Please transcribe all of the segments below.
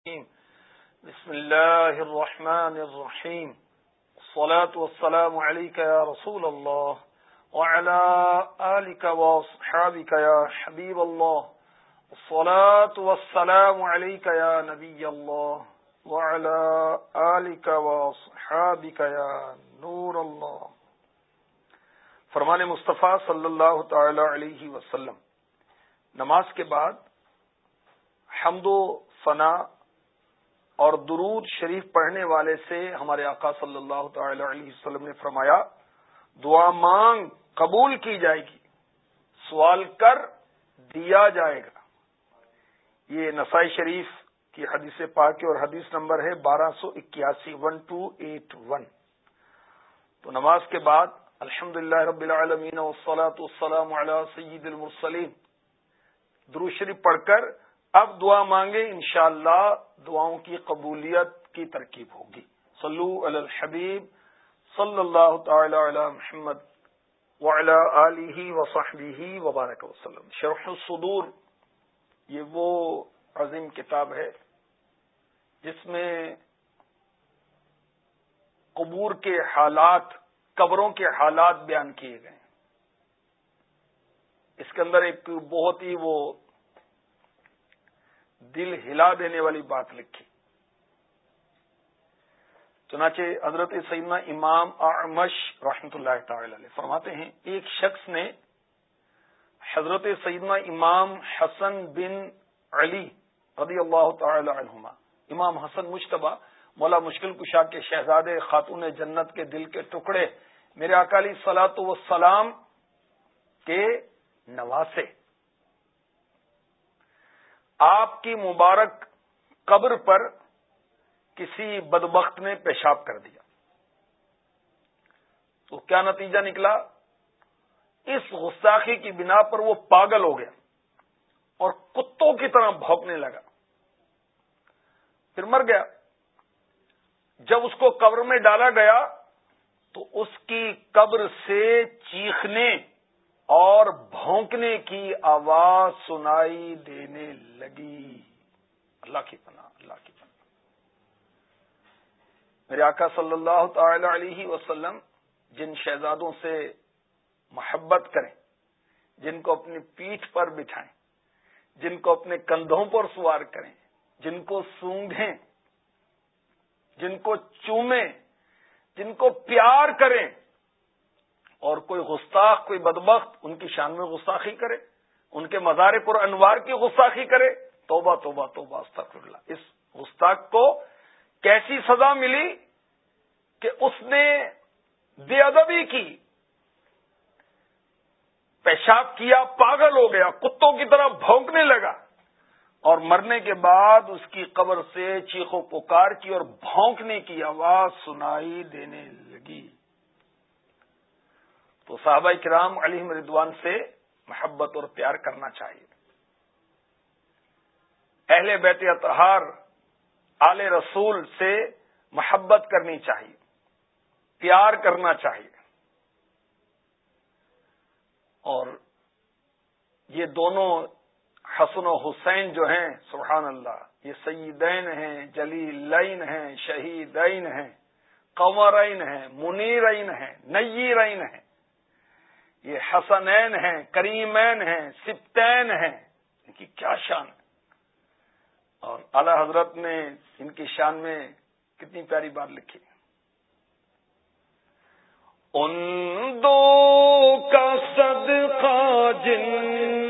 بسم الله الرحمن الرحيم. الصلاة والسلام عليك يا رسول الله وعلى آلك وصحابك يا حبيب الله. الصلاة والسلام عليك يا نبي الله وعلى آلك وصحابك يا نور الله. فرمان مصطفیٰ صلی اللہ تعالی علیہ وسلم. نماز کے بعد حمد و ثنا اور درود شریف پڑھنے والے سے ہمارے آقا صلی اللہ تعالی علیہ وسلم نے فرمایا، دعا مانگ قبول کی جائے گی، سوال کر دیا جائے گا۔ یہ نسائی شریف کی حدیث پاک اور حدیث نمبر ہے بارہ سو اکیاسی ون ٹو ایٹ ون۔ تو نماز کے بعد الحمد للہ رب العالمین وسلاۃ السلام علیہ سید المرسلیم دروشری پڑھ کر اب دعا مانگے، انشاءاللہ اللہ دعاؤں کی قبولیت کی ترکیب ہوگی۔ صلو علی الحبیب صلی اللہ تعالی علی محمد وعلی آلہ وصحبہ وبارک وسلم۔ شرح الصدور، یہ وہ عظیم کتاب ہے جس میں قبور کے حالات، قبروں کے حالات بیان کیے گئے اس کے اندر ایک بہت ہی وہ دل ہلا دینے والی بات لکھی۔ چنانچہ حضرت سیدنا امام اعمش رحمت اللہ تعالی علیہ فرماتے ہیں، ایک شخص نے حضرت سیدنا امام حسن بن علی رضی اللہ تعالی عنہما، امام حسن مشتبہ مولا مشکل کشا کے شہزادے خاتون جنت کے دل کے ٹکڑے، میرے اکالی سلاط وسلام کے نواسے۔ آپ کی مبارک قبر پر کسی بدبخت نے پیشاب کر دیا۔ تو کیا نتیجہ نکلا؟ اس غستاخی کی بنا پر وہ پاگل ہو گیا اور کتوں کی طرح بھونکنے لگا۔ پھر مر گیا۔ جب اس کو قبر میں ڈالا گیا تو اس کی قبر سے چیخنے اور بھونکنے کی آواز سنائی دینے لگی۔ اللہ کی پناہ، اللہ کی پناہ۔ میرے آقا صلی اللہ تعالی علیہ وسلم جن شہزادوں سے محبت کریں، جن کو اپنی پیٹھ پر بٹھائیں، جن کو اپنے کندھوں پر سوار کریں، جن کو سونگھیں، جن کو چومیں، جن کو پیار کریں اور کوئی گستاخ کوئی بدبخت ان کی شان میں گستاخی کرے، ان کے مزار پر انوار کی گستاخی کرے، توبہ توبہ توبہ استغفر اللہ اس گستاخ کو کیسی سزا ملی کہ اس نے بے ادبی کی؟ پیشاب کیا، پاگل ہو گیا، کتوں کی طرح بھونکنے لگا۔ اور مرنے کے بعد اس کی قبر سے چیخو پکار کی اور بھونکنے کی آواز سنائی دینے لگی۔ تو صحابہ کرام علی مردوان سے محبت اور پیار کرنا چاہیے۔ اہل بیت اتحار آل رسول سے محبت کرنی چاہیے، پیار کرنا چاہیے۔ اور یہ دونوں حسن و حسین جو ہیں، سبحان اللہ، یہ سیدین ہیں، جلیلین ہیں، شہیدین ہیں، قمرین ہیں، منیرین ہیں، نیرین ہیں۔ یہ حسنین ہیں، کریمین ہیں سپتین ہیں۔ ان کی کیا شان ہے؟ اور اعلی حضرت نے ان کی شان میں کتنی پیاری بات لکھی۔ ان دو کا صدقہ جن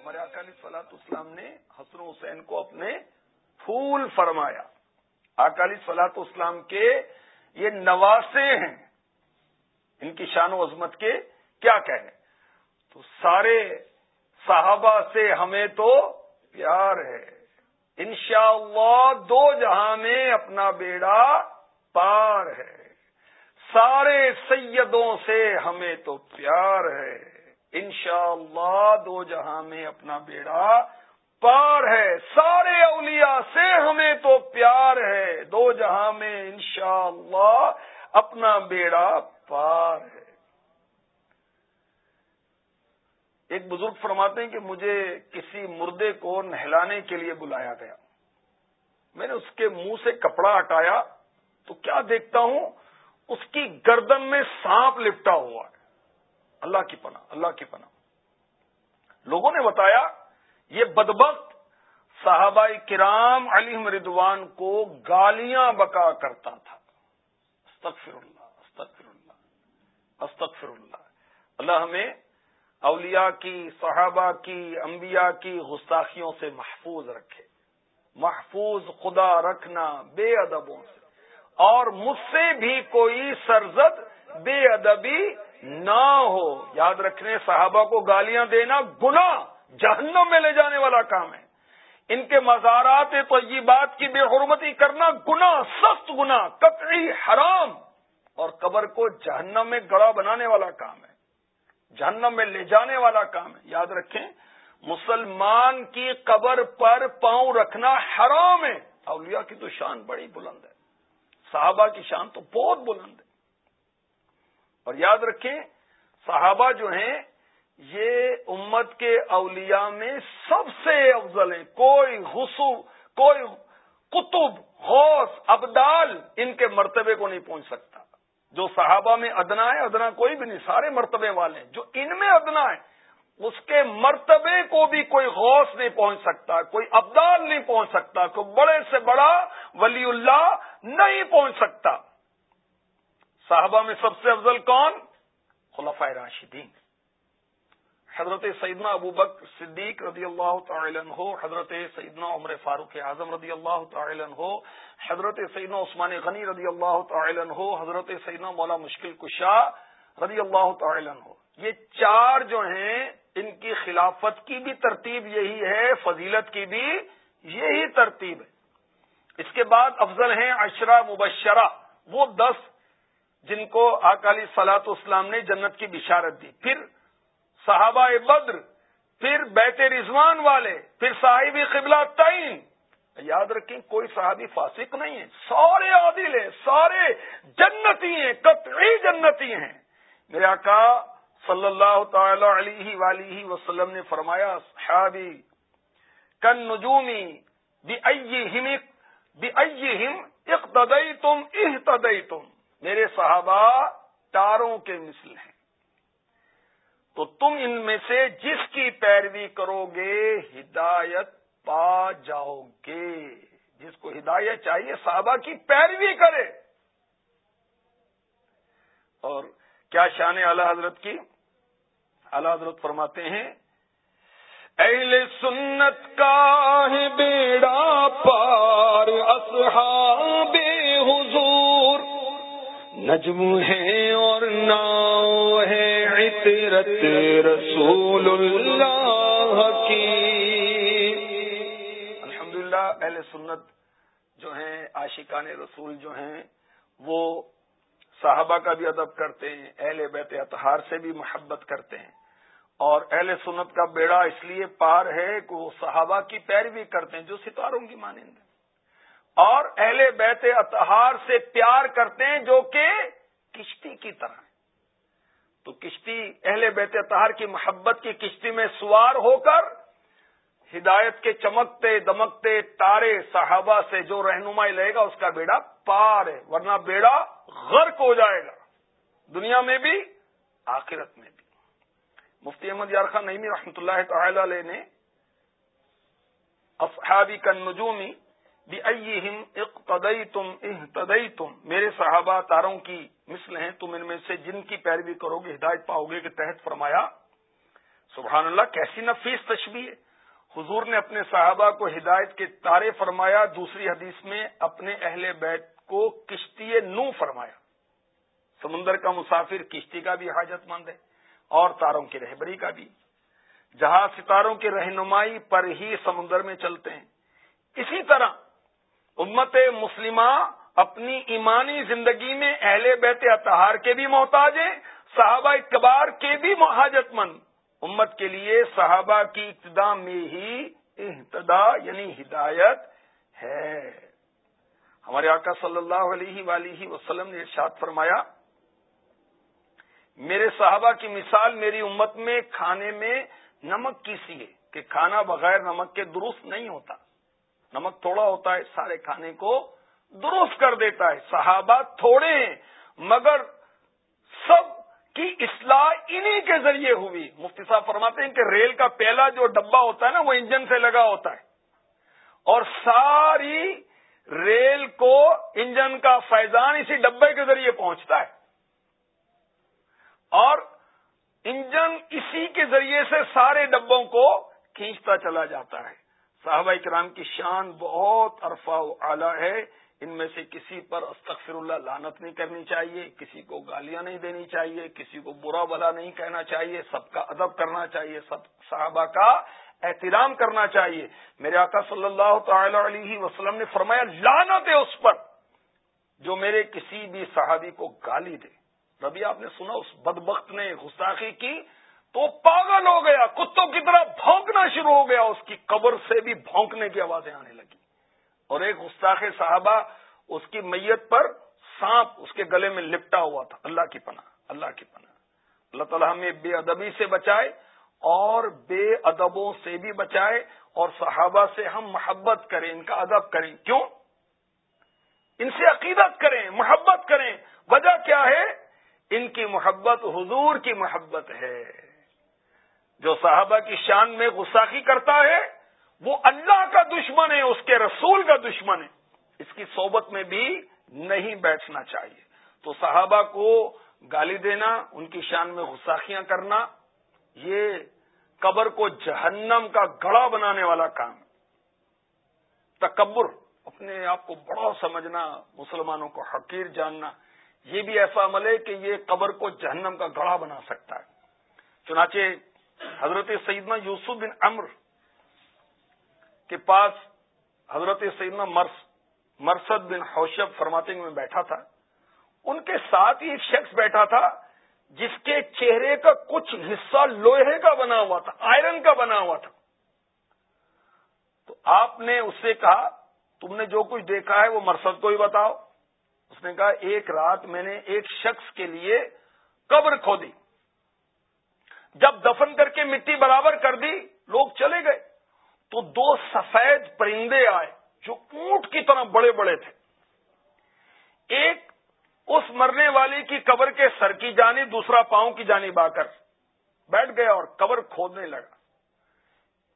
ہمارے اکالی سلاط اسلام نے حسن حسین کو اپنے پھول فرمایا۔ اکالی سلاط اسلام کے یہ نواسے ہیں۔ ان کی شان و عظمت کے کیا کہیں تو سارے صحابہ سے ہمیں تو پیار ہے۔ انشاءاللہ دو جہاں میں اپنا بیڑا پار ہے۔ سارے سیدوں سے ہمیں تو پیار ہے۔ انشاءاللہ دو جہاں میں اپنا بیڑا پار ہے۔ سارے اولیاء سے ہمیں تو پیار ہے۔ دو جہاں میں انشاءاللہ اپنا بیڑا پار ہے۔ ایک بزرگ فرماتے ہیں کہ مجھے کسی مردے کو نہلانے کے لیے بلایا گیا۔ میں نے اس کے منہ سے کپڑا ہٹایا تو کیا دیکھتا ہوں؟ اس کی گردن میں سانپ لپٹا ہوا ہے۔ اللہ کی پناہ، اللہ کی پناہ۔ لوگوں نے بتایا، یہ بدبخت صحابہ کرام علی مردوان کو گالیاں بکا کرتا تھا۔ استغفر اللہ استغفر اللہ استغفر اللہ۔ اللہ ہمیں اولیاء کی، صحابہ کی، انبیاء کی غستاخیوں سے محفوظ رکھے۔ محفوظ خدا رکھنا بے ادبوں سے۔ اور مجھ سے بھی کوئی سرزد بے ادبی نہ ہو۔ یاد رکھنے، صحابہ کو گالیاں دینا گنا جہنم میں لے جانے والا کام ہے۔ ان کے مزارات طیبات کی بے حرمتی کرنا گنا سخت گنا قطعی حرام۔ اور قبر کو جہنم میں گڑا بنانے والا کام ہے۔ جہنم میں لے جانے والا کام ہے۔ یاد رکھیں، مسلمان کی قبر پر پاؤں رکھنا حرام ہے۔ اولیاء کی تو شان بڑی بلند ہے۔ صحابہ کی شان تو بہت بلند ہے۔ اور یاد رکھیں، صحابہ جو ہیں، یہ امت کے اولیاء میں سب سے افضل ہیں۔ کوئی حسو کوئی قطب، غوث، ابدال ان کے مرتبے کو نہیں پہنچ سکتا۔ جو صحابہ میں ادنا ہے، ادنا کوئی بھی نہیں، سارے مرتبے والے ہیں۔ جو ان میں ادنا ہے اس کے مرتبے کو بھی کوئی غوث نہیں پہنچ سکتا، کوئی ابدال نہیں پہنچ سکتا، کوئی بڑے سے بڑا ولی اللہ نہیں پہنچ سکتا۔ صحابہ میں سب سے افضل کون؟ خلفۂ راشدین۔ حضرت سیدنا ابو بک صدیق رضی اللہ تعالی عنہ، حضرت سیدنا عمر فاروق اعظم رضی اللہ تعالی عنہ، حضرت سیدنا عثمان غنی رضی اللہ تعالی عنہ، حضرت سیدنا مولا مشکل کشا رضی اللہ تعالی عنہ۔ یہ چار جو ہیں ان کی خلافت کی بھی ترتیب یہی ہے، فضیلت کی بھی یہی ترتیب ہے۔ اس کے بعد افضل ہیں اشرا مبشرہ، وہ دس جن کو اکالی سلاط اسلام نے جنت کی بشارت دی۔ پھر صحابہ بدر، پھر بیت رضوان والے، پھر صاحبی قبلہ تعین۔ یاد رکھیں، کوئی صحابی فاسق نہیں ہے۔ سارے عادل ہیں، سارے جنتی ہیں، قطعی جنتی ہیں۔ میرے آقا صلی اللہ تعالی علیہ ولی وسلم نے فرمایا، صحابی، کن نجومی بی ہم اقتدئی تم احتدئی تم میرے صحابہ، تاروں کے مثل ہیں۔ تو تم ان میں سے جس کی پیروی کرو گے ہدایت پا جاؤ گے جس کو ہدایت چاہیے، صحابہ کی پیروی کرے۔ اور کیا شان اعلی حضرت کی؟ اعلی حضرت فرماتے ہیں، اہل سنت کا ہے بیڑا پار، اصحاب حضور۔ نجم ہے اور ناؤ ہے عطرت رسول اللہ کی۔ الحمدللہ، اہل سنت جو ہیں، عاشقان رسول جو ہیں، وہ صحابہ کا بھی ادب کرتے ہیں، اہل بیت اطہار سے بھی محبت کرتے ہیں۔ اور اہل سنت کا بیڑا اس لیے پار ہے کہ وہ صحابہ کی پیروی کرتے ہیں جو ستاروں کی مانند اور اہل بیت اطہار سے پیار کرتے ہیں جو کہ کشتی کی طرح تو کشتی اہل بیت اطہار کی محبت کی کشتی میں سوار ہو کر ہدایت کے چمکتے، دمکتے تارے صحابہ سے جو رہنمائی لے گا، اس کا بیڑا پار ہے۔ ورنہ بیڑا غرق ہو جائے گا۔ دنیا میں بھی، آخرت میں بھی۔ مفتی احمد یار خان نئی رحمۃ اللہ تعالی علیہ نے اصحابی کا نجومی اقتدئی تم احتدئی تم میرے صحابہ تاروں کی مثل ہیں، تم ان میں سے جن کی پیروی کرو گے ہدایت پاؤ گے کے تحت فرمایا، سبحان اللہ، کیسی نفیس تشبیح ہے۔ حضور نے اپنے صحابہ کو ہدایت کے تارے فرمایا، دوسری حدیث میں اپنے اہل بیت کو کشتی نو فرمایا۔ سمندر کا مسافر کشتی کا بھی حاجت مند ہے۔ اور تاروں کی رہبری کا بھی۔ جہاں ستاروں کی رہنمائی پر ہی سمندر میں چلتے ہیں۔ اسی طرح امت مسلمہ اپنی ایمانی زندگی میں اہل بیت اتہار کے بھی محتاج ہیں، صحابہ اقبار کے بھی محاجت مند۔ امت کے لیے صحابہ کی ابتدا میں ہی احتدا یعنی ہدایت ہے۔ ہمارے آقا صلی اللہ علیہ ولیہ وسلم نے ارشاد فرمایا میرے صحابہ کی مثال میری امت میں کھانے میں نمک کی سی ہے کہ کھانا بغیر نمک کے درست نہیں ہوتا۔ نمک تھوڑا ہوتا ہے، سارے کھانے کو درست کر دیتا ہے۔ صحابہ تھوڑے ہیں، مگر سب کی اصلاح انہی کے ذریعے ہوئی۔ مفتی صاحب فرماتے ہیں کہ ریل کا پہلا جو ڈبا ہوتا ہے نا، وہ انجن سے لگا ہوتا ہے۔ اور ساری ریل کو انجن کا فیضان اسی ڈبے کے ذریعے پہنچتا ہے۔ اور انجن اسی کے ذریعے سے سارے ڈبوں کو کھینچتا چلا جاتا ہے۔ صحابہ کرام کی شان بہت عرفا و اعلی ہے۔ ان میں سے کسی پر استغفر اللہ لانت نہیں کرنی چاہیے، کسی کو گالیاں نہیں دینی چاہیے، کسی کو برا بلا نہیں کہنا چاہیے، سب کا ادب کرنا چاہیے، سب صحابہ کا احترام کرنا چاہیے۔ میرے آقا صلی اللہ تعالی علیہ وسلم نے فرمایا لانت ہے اس پر جو میرے کسی بھی صحابی کو گالی دے۔ ربی آپ نے سنا، اس بدبخت نے گستاخی کی تو پاگل ہو گیا، کتوں کی طرح بھونکنا شروع ہو گیا، اس کی قبر سے بھی بھونکنے کی آوازیں آنے لگی۔ اور ایک گستاخ صحابہ اس کی میت پر سانپ اس کے گلے میں لپٹا ہوا تھا۔ اللہ کی پناہ، اللہ کی پناہ۔ اللہ تعالیٰ ہمیں بے ادبی سے بچائے اور بے ادبوں سے بھی بچائے اور صحابہ سے ہم محبت کریں، ان کا ادب کریں۔ کیوں؟ ان سے عقیدت کریں، محبت کریں۔ وجہ کیا ہے؟ ان کی محبت حضور کی محبت ہے۔ جو صحابہ کی شان میں غساخی کرتا ہے، وہ اللہ کا دشمن ہے، اس کے رسول کا دشمن ہے۔ اس کی صحبت میں بھی نہیں بیٹھنا چاہیے۔ تو صحابہ کو گالی دینا، ان کی شان میں غساخیاں کرنا، یہ قبر کو جہنم کا گڑا بنانے والا کام تکبر، اپنے آپ کو بڑا سمجھنا، مسلمانوں کو حقیر جاننا یہ بھی ایسا عمل ہے کہ یہ قبر کو جہنم کا گڑھا بنا سکتا ہے۔ چنانچہ حضرت سیدنا یوسف بن امر کے پاس حضرت سیدنا مرس، مرسد بن حوشب فرماتے میں بیٹھا تھا۔ ان کے ساتھ ہی ایک شخص بیٹھا تھا جس کے چہرے کا کچھ حصہ لوہے کا بنا ہوا تھا، آئرن کا بنا ہوا تھا۔ تو آپ نے اس سے کہا، تم نے جو کچھ دیکھا ہے وہ مرسد کو ہی بتاؤ۔ اس نے کہا، ایک رات میں نے ایک شخص کے لیے قبر کھو دی۔ جب دفن کر کے مٹی برابر کر دی، لوگ چلے گئے۔ تو دو سفید پرندے آئے جو اونٹ کی طرح بڑے بڑے تھے۔ ایک اس مرنے والی کی قبر کے سر کی جانی دوسرا پاؤں کی جانب آ کر بیٹھ گیا اور قبر کھودنے لگا۔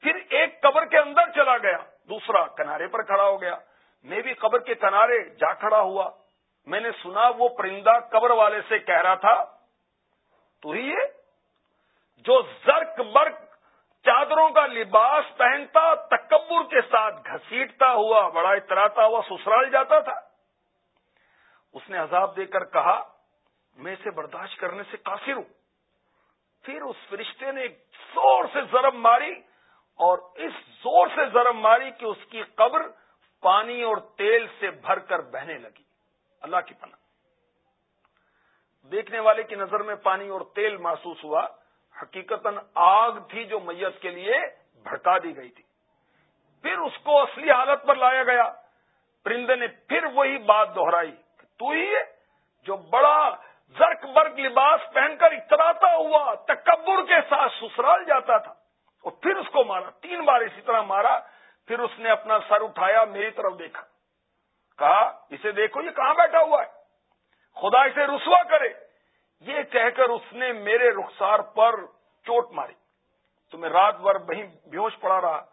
پھر ایک قبر کے اندر چلا گیا، دوسرا کنارے پر کھڑا ہو گیا۔ میں بھی قبر کے کنارے جا کھڑا ہوا۔ میں نے سنا وہ پرندہ قبر والے سے کہہ رہا تھا، تو ہی یہ جو زرک برک چادروں کا لباس پہنتا، تکبر کے ساتھ گھسیٹتا ہوا، بڑا اتراتا ہوا، سسرال جاتا تھا۔ اس نے عذاب دے کر کہا، میں اسے برداشت کرنے سے قاصر ہوں۔ پھر اس فرشتے نے زور سے ضرب ماری اور اس زور سے ضرب ماری کہ اس کی قبر پانی اور تیل سے بھر کر بہنے لگی۔ اللہ کی پناہ۔ دیکھنے والے کی نظر میں پانی اور تیل محسوس ہوا۔ حقیقت آگ تھی جو میت کے لیے بھڑکا دی گئی تھی۔ پھر اس کو اصلی حالت پر لایا گیا۔ پرندے نے پھر وہی بات دہرائی تو ہی ہے جو بڑا زرک برگ لباس پہن کر اتراتا ہوا، تکبر کے ساتھ سسرال جاتا تھا۔ اور پھر اس کو مارا۔ تین بار اسی طرح مارا۔ پھر اس نے اپنا سر اٹھایا، میری طرف دیکھا۔ کہا، اسے دیکھو، یہ کہاں بیٹھا ہوا ہے؟ خدا اسے رسوا کرے۔ یہ کہہ کر اس نے میرے رخسار پر چوٹ ماری۔ تو میں رات بھر وہیں بیوش پڑا رہا۔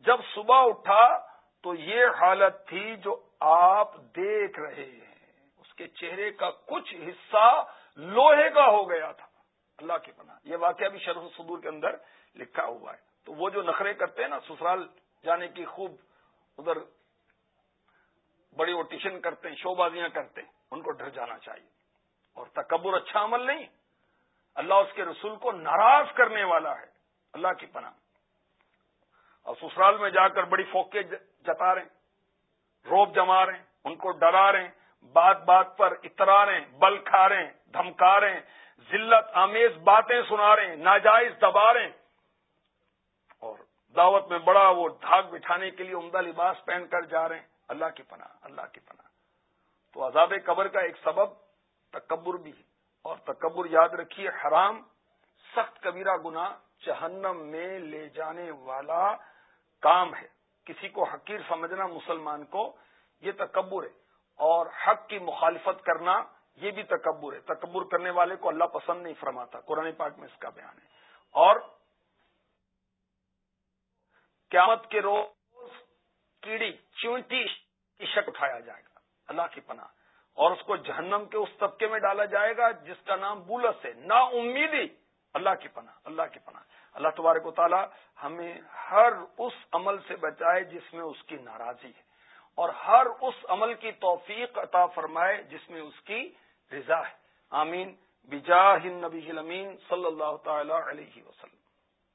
جب صبح اٹھا تو یہ حالت تھی جو آپ دیکھ رہے ہیں۔ اس کے چہرے کا کچھ حصہ لوہے کا ہو گیا تھا۔ اللہ کی پناہ۔ یہ واقعہ بھی شرف صدور کے اندر لکھا ہوا ہے۔ تو وہ جو نخرے کرتے ہیں نا، سسرال جانے کی خوب ادھر بڑی اوٹیشن کرتے ہیں شو بازیاں کرتے ہیں، ان کو ڈر جانا چاہیے۔ اور تکبر اچھا عمل نہیں، اللہ اس کے رسول کو ناراض کرنے والا ہے، اللہ کی پناہ۔ اور سسرال میں جا کر بڑی فوکے جتا رہے ہیں، روب جما رہے ہیں، ان کو ڈرا رہے ہیں، بات بات پر اترا رہے ہیں، بل کھا رہے ہیں، دھمکا رہے ہیں، ذلت آمیز باتیں سنا رہے ہیں، ناجائز دبا رہے ہیں۔ اور دعوت میں بڑا وہ دھاگ بٹھانے کے لیے عمدہ لباس پہن کر جا رہے ہیں۔ اللہ کی پناہ، اللہ کی پناہ۔ تو عذاب قبر کا ایک سبب تکبر بھی اور تکبر یاد رکھیے، حرام، سخت کبیرہ گنا جہنم میں لے جانے والا کام ہے۔ کسی کو حقیر سمجھنا، مسلمان کو یہ تکبر ہے۔ اور حق کی مخالفت کرنا یہ بھی تکبر ہے۔ تکبر کرنے والے کو اللہ پسند نہیں فرماتا۔ قرآن پاک میں اس کا بیان ہے۔ اور قیامت کے روز کیڑی چونٹی کی شک اٹھایا جائے گا، اللہ کی پناہ۔ اور اس کو جہنم کے اس طبقے میں ڈالا جائے گا، جس کا نام بولس ہے۔ نا امیدی اللہ کی پناہ، اللہ کی پناہ۔ اللہ تبارک و تعالی ہمیں ہر اس عمل سے بچائے جس میں اس کی ناراضی ہے۔ اور ہر اس عمل کی توفیق عطا فرمائے جس میں اس کی رضا ہے۔ آمین۔ بجاہ نبی امین صلی اللہ تعالی علیہ وسلم۔